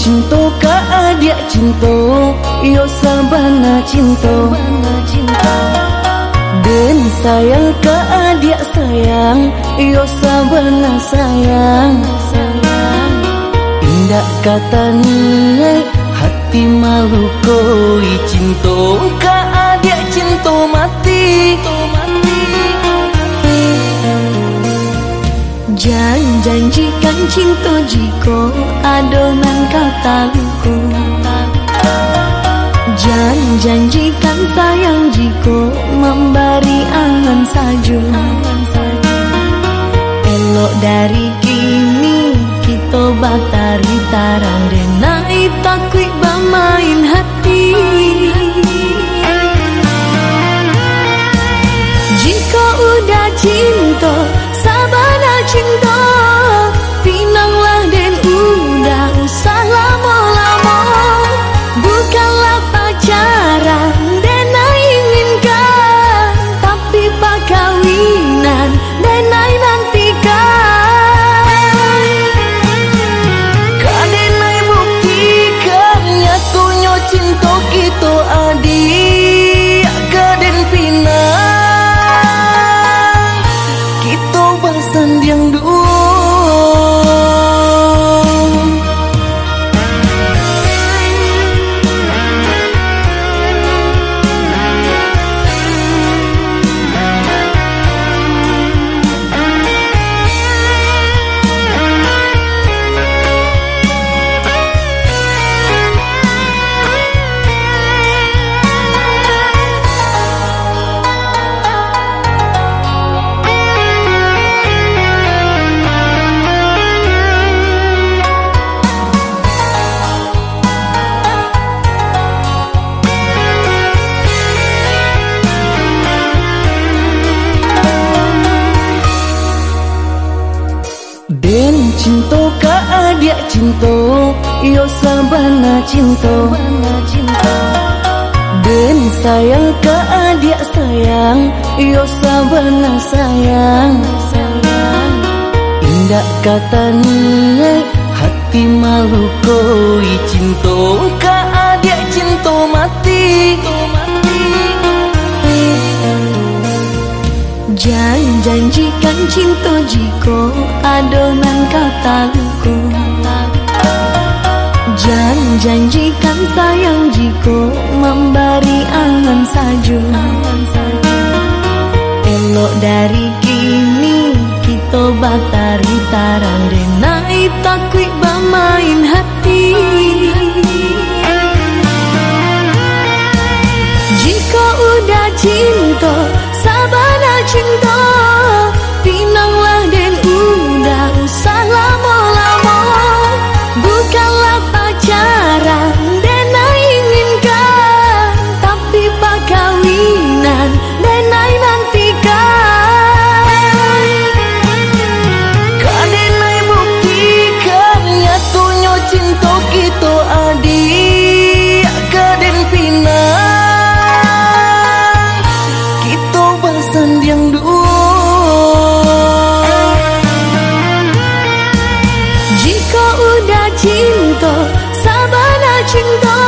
cinta ka adik cinta? Yo sabana cinta. Den sayang ka adik sayang? Yo sabana sayang. Indah kata ni Hati malu koi cinta. Ka adik cinta mati janjikan cinta jika adonan kata luku Jangan janjikan sayang jika memberi angan saja Elok dari kini kita batari tarang adik cinta Yo sabana cinta. Den sayang ka adik sayang Yo sabana sayang. Indah kata ni Hati malu koi cinta. Ka adik cinta mati. Jangan janjikan cinta jika adonan kata. luku janjikan sayang jika memberi angan saja. Elok dari kini kita batari tarang denai takut bermain hati. Jika udah cinta sabana cinta Jika udah cinta, sabarlah cinta.